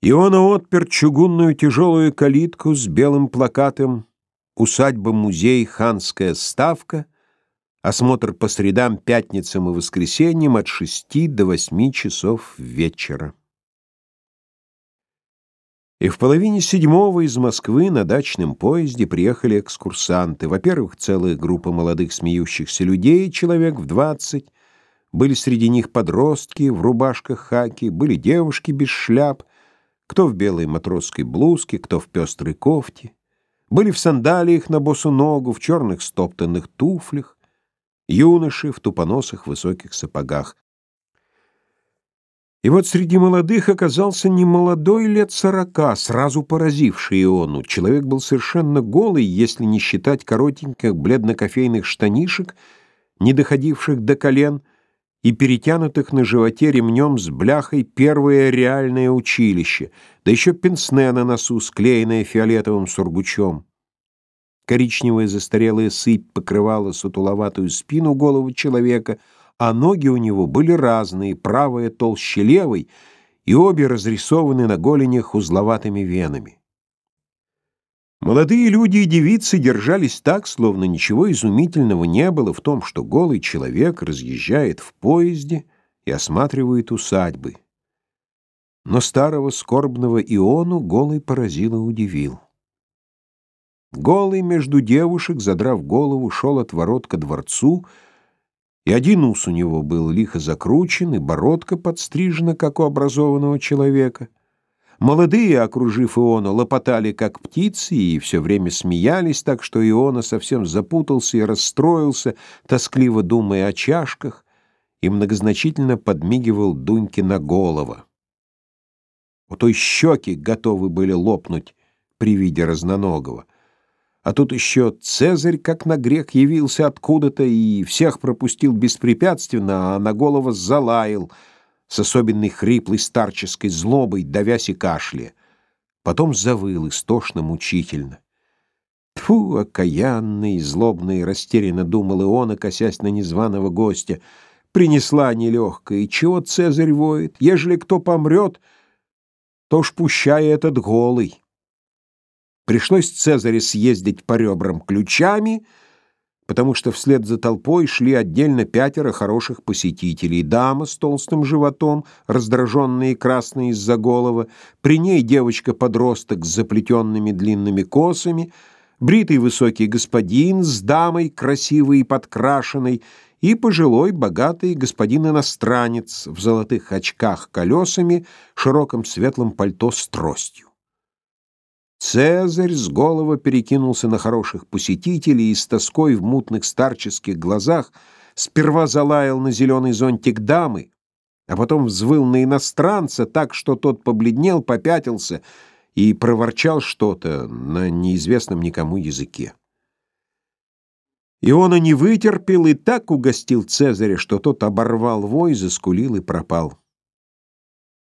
И он отпер чугунную тяжелую калитку с белым плакатом «Усадьба-музей Ханская ставка», осмотр по средам, пятницам и воскресеньям от шести до восьми часов вечера. И в половине седьмого из Москвы на дачном поезде приехали экскурсанты. Во-первых, целая группа молодых смеющихся людей, человек в двадцать. Были среди них подростки в рубашках хаки, были девушки без шляп, кто в белой матросской блузке, кто в пестрой кофте. Были в сандалиях на босу ногу, в черных стоптанных туфлях, юноши в тупоносых высоких сапогах. И вот среди молодых оказался немолодой лет сорока, сразу поразивший Иону. Человек был совершенно голый, если не считать коротеньких бледно-кофейных штанишек, не доходивших до колен, и перетянутых на животе ремнем с бляхой первое реальное училище, да еще пенсне на носу, склеенное фиолетовым сургучом. Коричневая застарелая сыпь покрывала сутуловатую спину голову человека, а ноги у него были разные, правая толще левой, и обе разрисованы на голенях узловатыми венами. Молодые люди и девицы держались так, словно ничего изумительного не было в том, что голый человек разъезжает в поезде и осматривает усадьбы. Но старого скорбного Иону голый поразил и удивил. Голый между девушек, задрав голову, шел от ворот ко дворцу, и один ус у него был лихо закручен, и бородка подстрижена, как у образованного человека — Молодые, окружив Иона, лопотали, как птицы, и все время смеялись, так что Иона совсем запутался и расстроился, тоскливо думая о чашках, и многозначительно подмигивал Дуньке на голову. У той щеки готовы были лопнуть при виде разноногого. А тут еще Цезарь, как на грех, явился откуда-то и всех пропустил беспрепятственно, а на голову залаял — с особенной хриплой старческой злобой, давясь и кашля. Потом завыл истошно мучительно. Тьфу, окаянный, злобный, растерянно думал Иона, косясь на незваного гостя. Принесла нелегкая, и чего Цезарь воет? Ежели кто помрет, то ж пущай этот голый. Пришлось Цезаря съездить по ребрам ключами — потому что вслед за толпой шли отдельно пятеро хороших посетителей. Дама с толстым животом, раздраженная и красная из-за голова, при ней девочка-подросток с заплетенными длинными косами, бритый высокий господин с дамой, красивой и подкрашенной, и пожилой, богатый господин-иностранец в золотых очках колесами, широком светлом пальто с тростью. Цезарь с голова перекинулся на хороших посетителей и с тоской в мутных старческих глазах сперва залаял на зеленый зонтик дамы, а потом взвыл на иностранца так, что тот побледнел, попятился и проворчал что-то на неизвестном никому языке. Иона не вытерпел и так угостил Цезаря, что тот оборвал вой, заскулил и пропал.